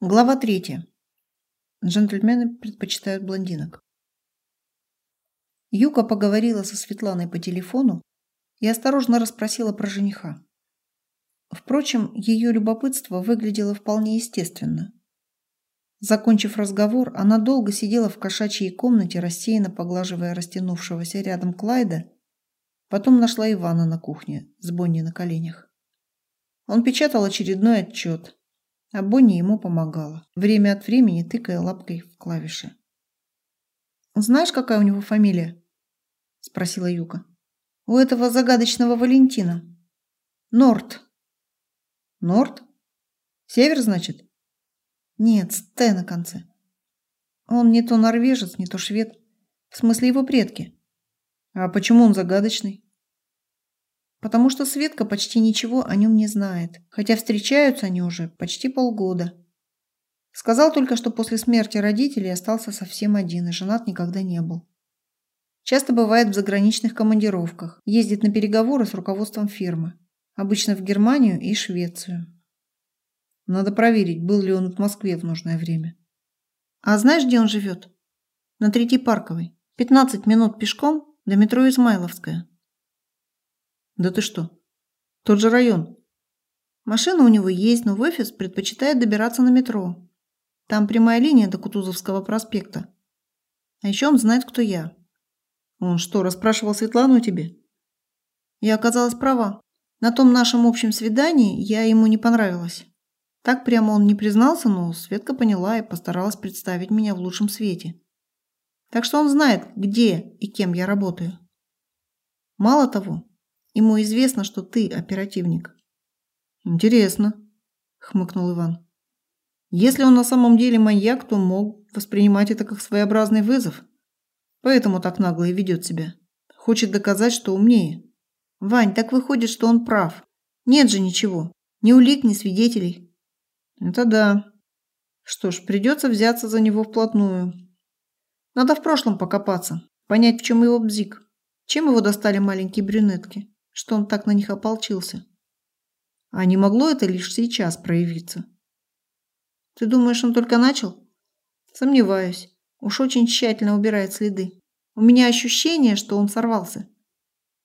Глава третья. Джентльмены предпочитают блондинок. Юка поговорила со Светланой по телефону и осторожно расспросила про жениха. Впрочем, ее любопытство выглядело вполне естественно. Закончив разговор, она долго сидела в кошачьей комнате, рассеянно поглаживая растянувшегося рядом Клайда, потом нашла Ивана на кухне с Бонни на коленях. Он печатал очередной отчет – а Бонни ему помогала, время от времени тыкая лапкой в клавиши. «Знаешь, какая у него фамилия?» – спросила Юка. «У этого загадочного Валентина. Норт». «Норт? Север, значит?» «Нет, с на конце. Он не то норвежец, не то швед. В смысле его предки». «А почему он загадочный?» Потому что Светка почти ничего о нем не знает, хотя встречаются они уже почти полгода. Сказал только, что после смерти родителей остался совсем один и женат никогда не был. Часто бывает в заграничных командировках, ездит на переговоры с руководством фирмы, обычно в Германию и Швецию. Надо проверить, был ли он в Москве в нужное время. А знаешь, где он живет? На Третьей Парковой. 15 минут пешком до метро Измайловская. Да ты что? Тот же район. Машина у него есть, но в офис предпочитает добираться на метро. Там прямая линия до Кутузовского проспекта. А еще он знает, кто я. Он что, расспрашивал Светлану о тебе? Я оказалась права. На том нашем общем свидании я ему не понравилась. Так прямо он не признался, но Светка поняла и постаралась представить меня в лучшем свете. Так что он знает, где и кем я работаю. Мало того, Ему известно, что ты оперативник. Интересно, хмыкнул Иван. Если он на самом деле маньяк, то мог воспринимать это как своеобразный вызов. Поэтому так нагло и ведет себя. Хочет доказать, что умнее. Вань, так выходит, что он прав. Нет же ничего. Ни улик, ни свидетелей. Это да. Что ж, придется взяться за него вплотную. Надо в прошлом покопаться, понять, в чем его бзик. Чем его достали маленькие брюнетки что он так на них ополчился. А не могло это лишь сейчас проявиться? Ты думаешь, он только начал? Сомневаюсь. Уж очень тщательно убирает следы. У меня ощущение, что он сорвался.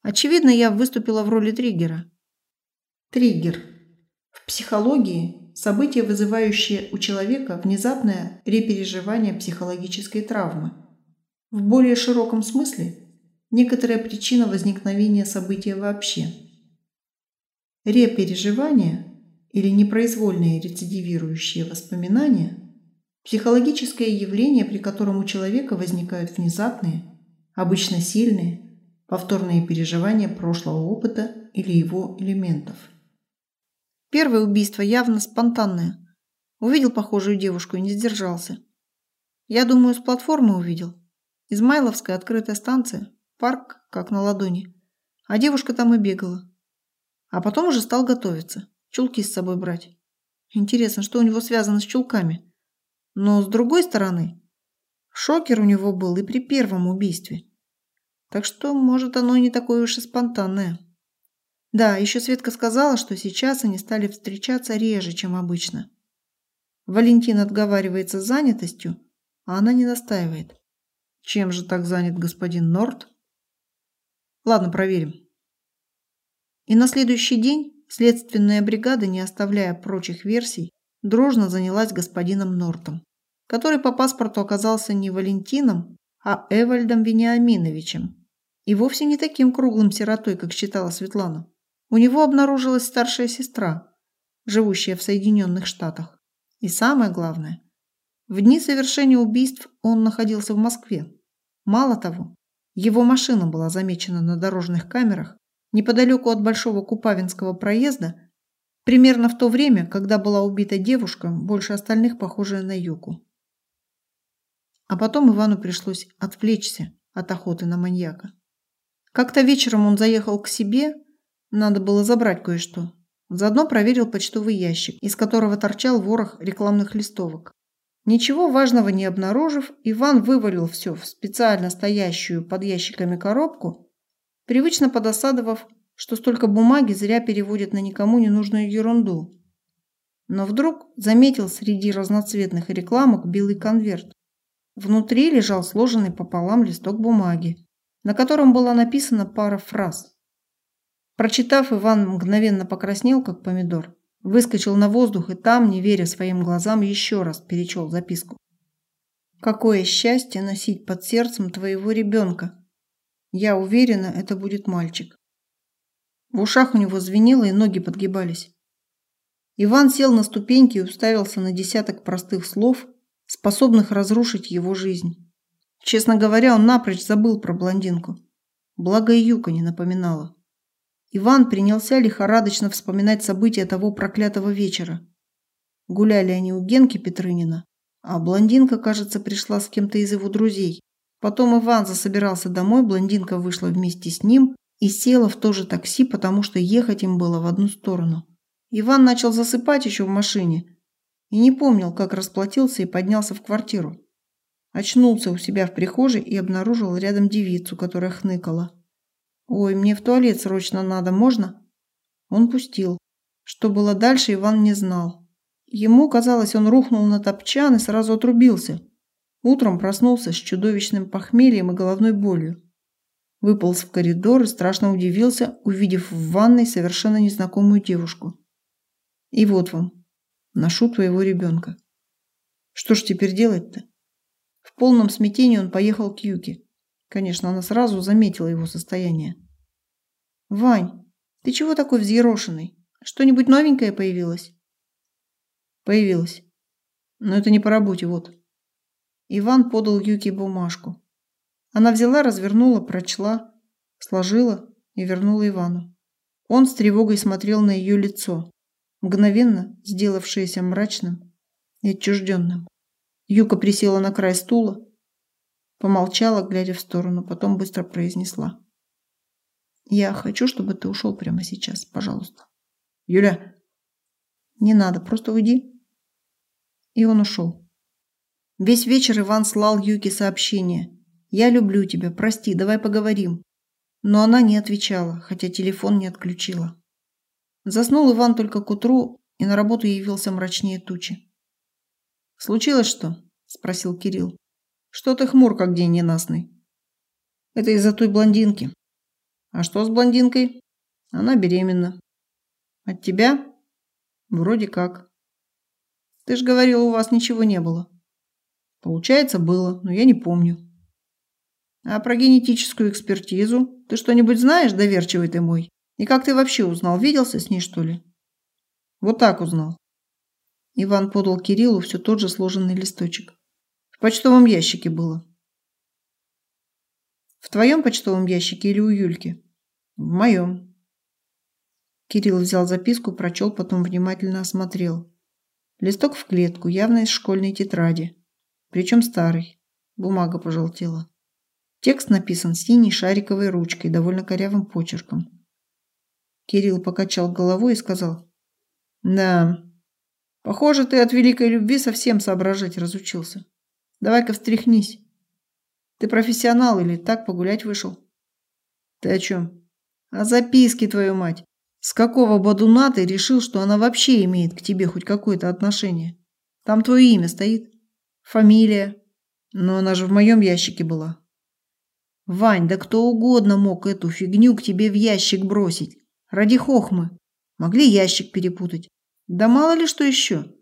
Очевидно, я выступила в роли триггера. Триггер. В психологии – событие, вызывающее у человека внезапное репереживание психологической травмы. В более широком смысле некоторая причина возникновения события вообще. Репереживание или непроизвольные рецидивирующие воспоминания – психологическое явление, при котором у человека возникают внезапные, обычно сильные, повторные переживания прошлого опыта или его элементов. Первое убийство явно спонтанное. Увидел похожую девушку и не сдержался. Я думаю, с платформы увидел. Измайловская открытая станция. Парк как на ладони. А девушка там и бегала. А потом уже стал готовиться. Чулки с собой брать. Интересно, что у него связано с чулками. Но с другой стороны, шокер у него был и при первом убийстве. Так что, может, оно не такое уж и спонтанное. Да, еще Светка сказала, что сейчас они стали встречаться реже, чем обычно. Валентин отговаривается занятостью, а она не настаивает. Чем же так занят господин Норт? Ладно, проверим. И на следующий день следственная бригада, не оставляя прочих версий, дружно занялась господином Нортом, который по паспорту оказался не Валентином, а Эвальдом Вениаминовичем. И вовсе не таким круглым сиротой, как считала Светлана. У него обнаружилась старшая сестра, живущая в Соединенных Штатах. И самое главное, в дни совершения убийств он находился в Москве. Мало того, его машина была замечена на дорожных камерах неподалеку от Большого Купавинского проезда, примерно в то время, когда была убита девушка, больше остальных похожая на Юку. А потом Ивану пришлось отвлечься от охоты на маньяка. Как-то вечером он заехал к себе, надо было забрать кое-что. Заодно проверил почтовый ящик, из которого торчал ворох рекламных листовок. Ничего важного не обнаружив, Иван вывалил все в специально стоящую под ящиками коробку, привычно подосадовав, что столько бумаги зря переводят на никому не нужную ерунду. но вдруг заметил среди разноцветных рекламок белый конверт. Внутри лежал сложенный пополам листок бумаги, на котором была написана пара фраз. Прочитав, Иван мгновенно покраснел, как помидор, выскочил на воздух и там, не веря своим глазам, еще раз перечел записку. «Какое счастье носить под сердцем твоего ребенка! Я уверена, это будет мальчик». В ушах у него звенело и ноги подгибались. Иван сел на ступеньки и уставился на десяток простых слов, способных разрушить его жизнь. Честно говоря, он напрочь забыл про блондинку. Благо и Юка не напоминала. Иван принялся лихорадочно вспоминать события того проклятого вечера. Гуляли они у Генки Петрынина, а блондинка, кажется, пришла с кем-то из его друзей. Потом Иван засобирался домой, блондинка вышла вместе с ним и села в то же такси, потому что ехать им было в одну сторону. Иван начал засыпать еще в машине и не помнил, как расплатился и поднялся в квартиру. Очнулся у себя в прихожей и обнаружил рядом девицу, которая хныкала. «Ой, мне в туалет срочно надо, можно?» Он пустил. Что было дальше, Иван не знал. Ему казалось, он рухнул на топчан и сразу отрубился. Утром проснулся с чудовищным похмельем и головной болью. Выполз в коридор и страшно удивился, увидев в ванной совершенно незнакомую девушку. И вот вам, ношу твоего ребенка. Что ж теперь делать-то? В полном смятении он поехал к Юке. Конечно, она сразу заметила его состояние. «Вань, ты чего такой взъерошенный? Что-нибудь новенькое появилось?» «Появилось. Но это не по работе, вот». Иван подал Юке бумажку. Она взяла, развернула, прочла, сложила и вернула Ивану. Он с тревогой смотрел на ее лицо мгновенно сделавшееся мрачным и отчужденным. Юка присела на край стула, помолчала, глядя в сторону, потом быстро произнесла. «Я хочу, чтобы ты ушел прямо сейчас, пожалуйста». «Юля!» «Не надо, просто уйди». И он ушел. Весь вечер Иван слал Юке сообщение. «Я люблю тебя, прости, давай поговорим». Но она не отвечала, хотя телефон не отключила. Заснул Иван только к утру и на работу явился мрачнее тучи. «Случилось что?» – спросил Кирилл. «Что ты хмур, как день ненастный?» «Это из-за той блондинки». «А что с блондинкой?» «Она беременна». «От тебя?» «Вроде как». «Ты ж говорил, у вас ничего не было». «Получается, было, но я не помню». «А про генетическую экспертизу? Ты что-нибудь знаешь, доверчивый ты мой?» И как ты вообще узнал? Виделся с ней, что ли? Вот так узнал. Иван подал Кириллу все тот же сложенный листочек. Почтовом ящике было. В твоем почтовом ящике или у Юльки? В моем. Кирилл взял записку, прочел, потом внимательно осмотрел. Листок в клетку, явно из школьной тетради. Причем старый. Бумага пожелтела. Текст написан синей шариковой ручкой, довольно корявым почерком. Кирилл покачал головой и сказал. Да, похоже, ты от великой любви совсем соображать разучился. Давай-ка встряхнись. Ты профессионал или так погулять вышел? Ты о чем? О записке, твою мать. С какого бодуна ты решил, что она вообще имеет к тебе хоть какое-то отношение? Там твое имя стоит. Фамилия. Но она же в моем ящике была. Вань, да кто угодно мог эту фигню к тебе в ящик бросить. Ради хохмы. Могли ящик перепутать. Да мало ли что еще.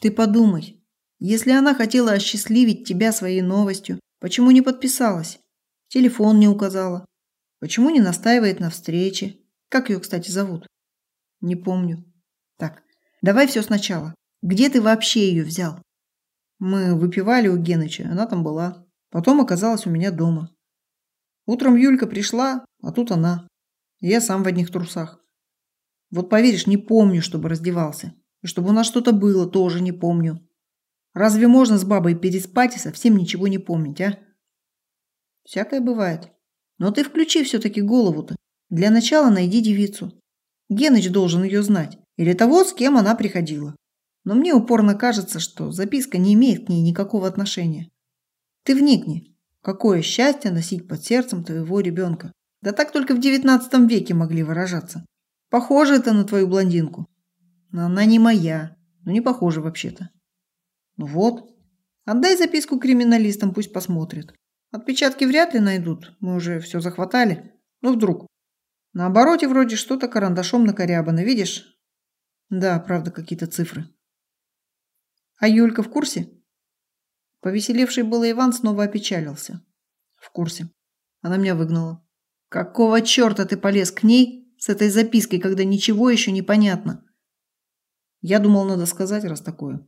Ты подумай. Если она хотела осчастливить тебя своей новостью, почему не подписалась? Телефон не указала. Почему не настаивает на встрече? Как ее, кстати, зовут? Не помню. Так, давай все сначала. Где ты вообще ее взял? Мы выпивали у Геныча, она там была. Потом оказалась у меня дома. Утром Юлька пришла, а тут она. Я сам в одних трусах. Вот поверишь, не помню, чтобы раздевался. И чтобы у нас что-то было, тоже не помню. Разве можно с бабой переспать и совсем ничего не помнить, а? Всякое бывает. Но ты включи все-таки голову-то. Для начала найди девицу. Геныч должен ее знать. Или того, с кем она приходила. Но мне упорно кажется, что записка не имеет к ней никакого отношения. Ты вникни. Какое счастье носить под сердцем твоего ребенка. Да так только в девятнадцатом веке могли выражаться. Похоже это на твою блондинку. Но она не моя. Ну, не похоже вообще-то. Ну вот. Отдай записку криминалистам, пусть посмотрят. Отпечатки вряд ли найдут. Мы уже все захватали. Ну, вдруг. На обороте вроде что-то карандашом накорябано, видишь? Да, правда, какие-то цифры. А Юлька в курсе? Повеселевший было Иван снова опечалился. В курсе. Она меня выгнала. Какого черта ты полез к ней с этой запиской, когда ничего еще не понятно? Я думал, надо сказать, раз такое.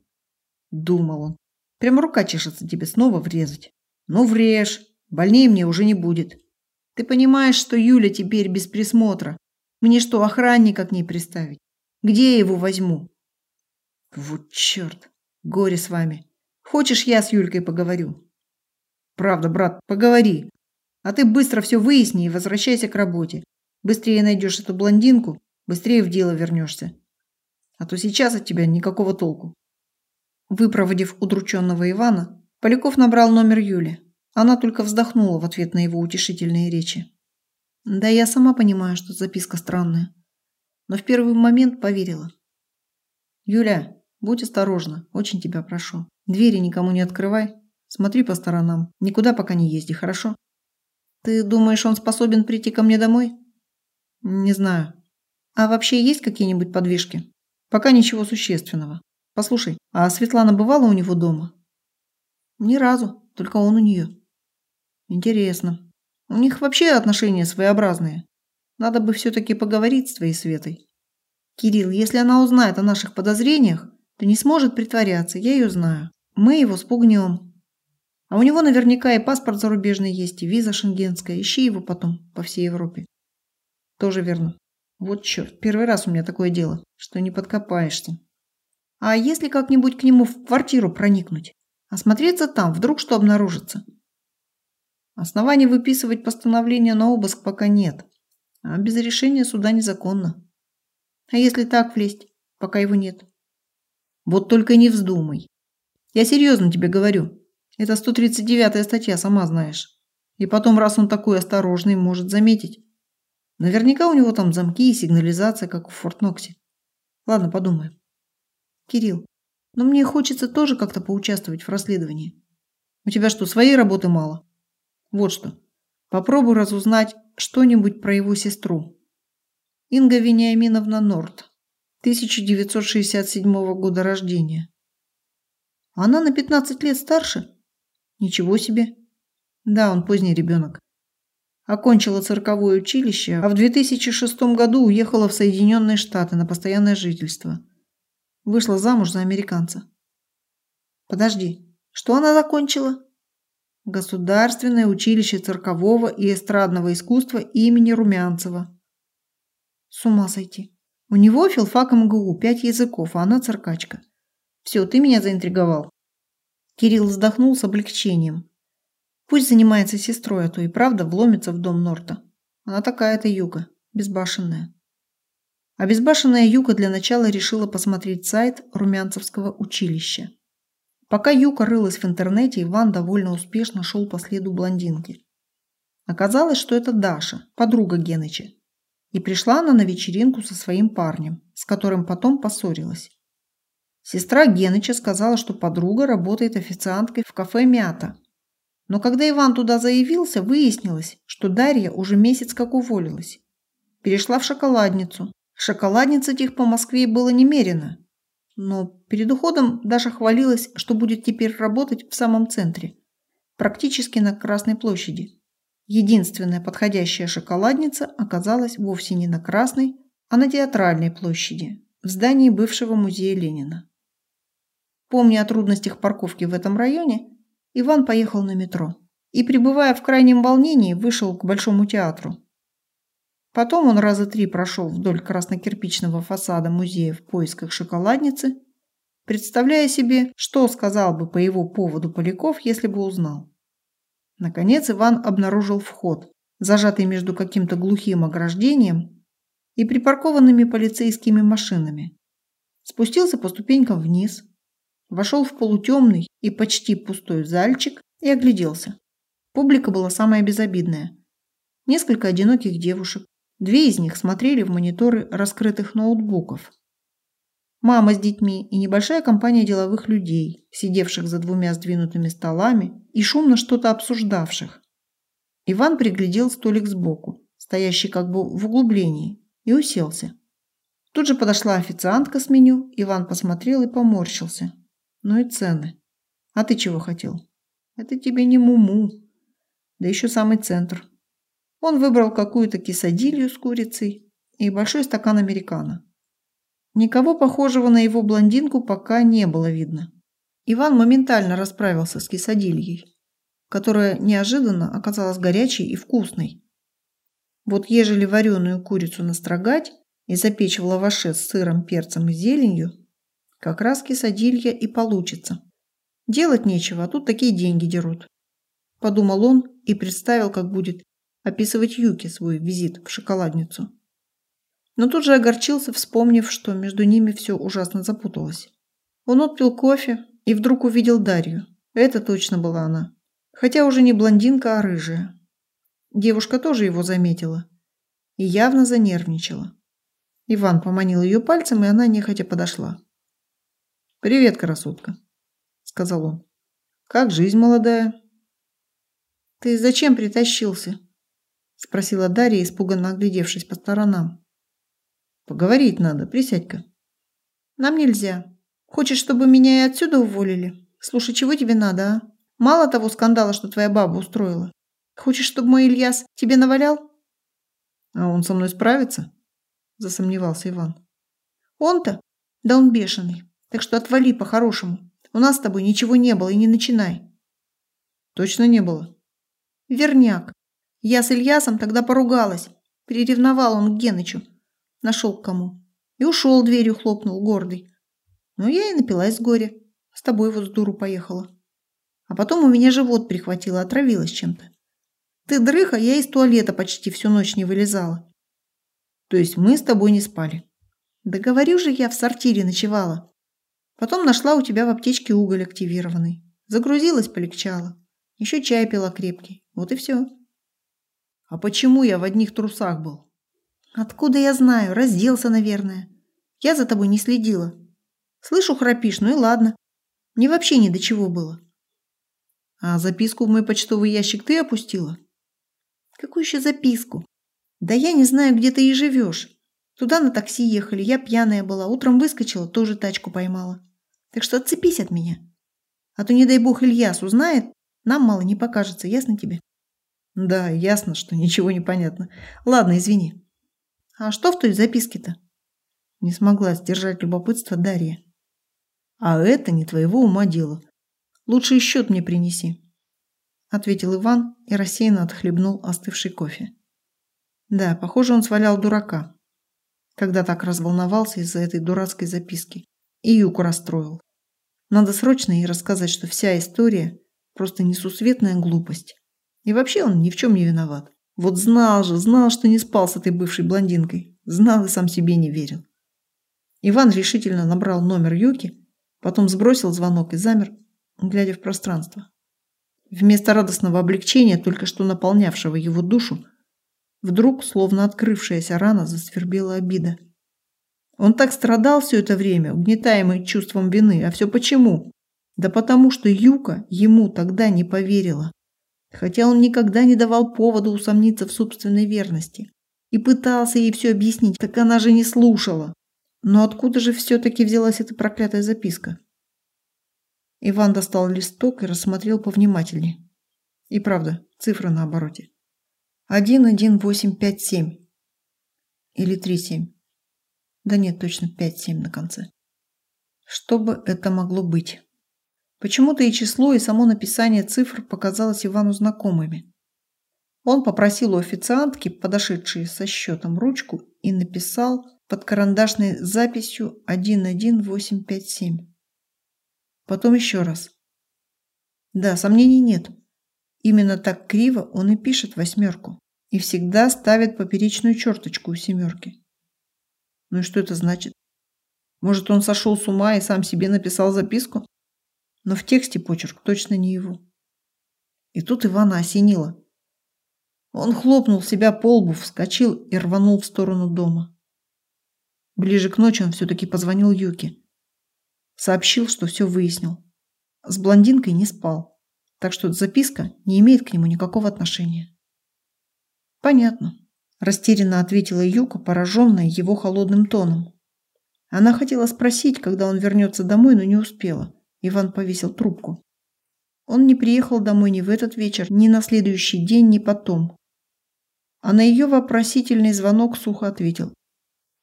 Думал он. Прямо рука чешется тебе снова врезать. Ну, врежь. Больнее мне уже не будет. Ты понимаешь, что Юля теперь без присмотра. Мне что, охранника к ней приставить? Где я его возьму? Вот черт. Горе с вами. Хочешь, я с Юлькой поговорю? Правда, брат, поговори. А ты быстро все выясни и возвращайся к работе. Быстрее найдешь эту блондинку, быстрее в дело вернешься. А то сейчас от тебя никакого толку. Выпроводив удрученного Ивана, Поляков набрал номер Юли. Она только вздохнула в ответ на его утешительные речи. Да я сама понимаю, что записка странная. Но в первый момент поверила. Юля, будь осторожна, очень тебя прошу. Двери никому не открывай. Смотри по сторонам. Никуда пока не езди, хорошо? Ты думаешь, он способен прийти ко мне домой? Не знаю. А вообще есть какие-нибудь подвижки? Пока ничего существенного. Послушай, а Светлана бывала у него дома? Ни разу, только он у нее. Интересно. У них вообще отношения своеобразные. Надо бы все-таки поговорить с твоей Светой. Кирилл, если она узнает о наших подозрениях, то не сможет притворяться, я ее знаю. Мы его спугнем. А у него наверняка и паспорт зарубежный есть, и виза шенгенская. Ищи его потом по всей Европе. Тоже верно. Вот черт, первый раз у меня такое дело, что не подкопаешься. А если как-нибудь к нему в квартиру проникнуть? Осмотреться там, вдруг что обнаружится? Оснований выписывать постановление на обыск пока нет, а без решения суда незаконно. А если так влезть, пока его нет? Вот только не вздумай. Я серьезно тебе говорю. Это 139-я статья, сама знаешь. И потом, раз он такой осторожный, может заметить. Наверняка у него там замки и сигнализация, как в Форт-Ноксе. Ладно, подумаем. Кирилл, но мне хочется тоже как-то поучаствовать в расследовании. У тебя что, своей работы мало? Вот что. Попробуй разузнать что-нибудь про его сестру. Инга Вениаминовна Норт. 1967 года рождения. Она на 15 лет старше? Ничего себе. Да, он поздний ребенок. Окончила цирковое училище, а в 2006 году уехала в Соединенные Штаты на постоянное жительство. Вышла замуж за американца. Подожди, что она закончила? Государственное училище циркового и эстрадного искусства имени Румянцева. С ума сойти. У него филфак МГУ, пять языков, а она циркачка. Все, ты меня заинтриговал. Кирилл вздохнул с облегчением. Пусть занимается сестрой, а то и правда вломится в дом Норта. Она такая-то юга, безбашенная. А безбашенная юга для начала решила посмотреть сайт Румянцевского училища. Пока Юка рылась в интернете, Иван довольно успешно шел по следу блондинки. Оказалось, что это Даша, подруга Геныча. И пришла она на вечеринку со своим парнем, с которым потом поссорилась. Сестра Геныча сказала, что подруга работает официанткой в кафе «Мята». Но когда Иван туда заявился, выяснилось, что Дарья уже месяц как уволилась. Перешла в шоколадницу. Шоколадниц этих по Москве было немерено, но перед уходом Даша хвалилась, что будет теперь работать в самом центре, практически на Красной площади. Единственная подходящая шоколадница оказалась вовсе не на Красной, а на Театральной площади, в здании бывшего музея Ленина. Помня о трудностях парковки в этом районе, Иван поехал на метро и, пребывая в крайнем волнении, вышел к Большому театру. Потом он раза три прошел вдоль краснокирпичного фасада музея в поисках шоколадницы, представляя себе, что сказал бы по его поводу Поляков, если бы узнал. Наконец Иван обнаружил вход, зажатый между каким-то глухим ограждением и припаркованными полицейскими машинами. Спустился по ступенькам вниз, вошел в полутемный и почти пустой зальчик и огляделся. Публика была самая безобидная. Несколько одиноких девушек, Две из них смотрели в мониторы раскрытых ноутбуков. Мама с детьми и небольшая компания деловых людей, сидевших за двумя сдвинутыми столами и шумно что-то обсуждавших. Иван приглядел столик сбоку, стоящий как бы в углублении, и уселся. Тут же подошла официантка с меню, Иван посмотрел и поморщился. Ну и цены. А ты чего хотел? Это тебе не муму. Да еще самый центр. Он выбрал какую-то кисадилью с курицей и большой стакан американо. Никого похожего на его блондинку пока не было видно. Иван моментально расправился с кисадильей, которая неожиданно оказалась горячей и вкусной. Вот ежели вареную курицу настрогать и запечь в лаваше с сыром, перцем и зеленью, как раз кисадилья и получится. Делать нечего, а тут такие деньги дерут. Подумал он и представил, как будет описывать Юки свой визит в шоколадницу но тут же огорчился, вспомнив, что между ними все ужасно запуталось. Он отпил кофе и вдруг увидел Дарью. Это точно была она. Хотя уже не блондинка, а рыжая. Девушка тоже его заметила и явно занервничала. Иван поманил ее пальцем, и она нехотя подошла. «Привет, красотка», — сказал он. «Как жизнь молодая?» «Ты зачем притащился?» — спросила Дарья, испуганно оглядевшись по сторонам. Поговорить надо, присядь-ка. Нам нельзя. Хочешь, чтобы меня и отсюда уволили? Слушай, чего тебе надо, а? Мало того скандала, что твоя баба устроила. Хочешь, чтобы мой Ильяс тебе навалял? А он со мной справится? Засомневался Иван. Он-то? Да он бешеный. Так что отвали по-хорошему. У нас с тобой ничего не было и не начинай. Точно не было? Верняк. Я с Ильясом тогда поругалась. Переревновал он к Генычу. Нашел к кому. И ушел, дверью хлопнул, гордый. Ну, я и напилась с горя. С тобой вот с дуру поехала. А потом у меня живот прихватило, отравилась чем-то. Ты дрыха, я из туалета почти всю ночь не вылезала. То есть мы с тобой не спали. Да говорю же, я в сортире ночевала. Потом нашла у тебя в аптечке уголь активированный. Загрузилась, полегчало. Еще чай пила крепкий. Вот и все. А почему я в одних трусах был? Откуда я знаю? Разделся, наверное. Я за тобой не следила. Слышу, храпишь, ну и ладно. Мне вообще ни до чего было. А записку в мой почтовый ящик ты опустила? Какую еще записку? Да я не знаю, где ты и живешь. Туда на такси ехали, я пьяная была. Утром выскочила, тоже тачку поймала. Так что отцепись от меня. А то, не дай бог, Ильяс узнает, нам мало не покажется, ясно тебе? Да, ясно, что ничего не понятно. Ладно, извини. А что в той записке-то? Не смогла сдержать любопытство Дарья. А это не твоего ума дело. Лучше и счет мне принеси. Ответил Иван и рассеянно отхлебнул остывший кофе. Да, похоже, он свалял дурака, когда так разволновался из-за этой дурацкой записки. И Юку расстроил. Надо срочно ей рассказать, что вся история просто несусветная глупость. И вообще он ни в чем не виноват. Вот знал же, знал, что не спал с этой бывшей блондинкой. Знал и сам себе не верил. Иван решительно набрал номер Юки, потом сбросил звонок и замер, глядя в пространство. Вместо радостного облегчения, только что наполнявшего его душу, вдруг, словно открывшаяся рана, засвербела обида. Он так страдал все это время, угнетаемый чувством вины. А все почему? Да потому что Юка ему тогда не поверила. Хотя он никогда не давал повода усомниться в собственной верности и пытался ей все объяснить, так она же не слушала. Но откуда же все-таки взялась эта проклятая записка? Иван достал листок и рассмотрел повнимательнее. И правда, цифры на обороте. 11857. Или 37. Да нет, точно 57 на конце. Что бы это могло быть? Почему-то и число, и само написание цифр показалось Ивану знакомыми. Он попросил у официантки, подошедшей со счетом, ручку и написал под карандашной записью 11857. Потом еще раз. Да, сомнений нет. Именно так криво он и пишет восьмерку. И всегда ставит поперечную черточку у семерки. Ну и что это значит? Может, он сошел с ума и сам себе написал записку? Но в тексте почерк точно не его. И тут Ивана осенило. Он хлопнул себя по лбу, вскочил и рванул в сторону дома. Ближе к ночи он все-таки позвонил Юке. Сообщил, что все выяснил. С блондинкой не спал, так что записка не имеет к нему никакого отношения. Понятно, растерянно ответила Юка, пораженная его холодным тоном. Она хотела спросить, когда он вернется домой, но не успела. Иван повесил трубку. Он не приехал домой ни в этот вечер, ни на следующий день, ни потом. А на ее вопросительный звонок сухо ответил.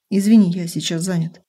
«Извини, я сейчас занят».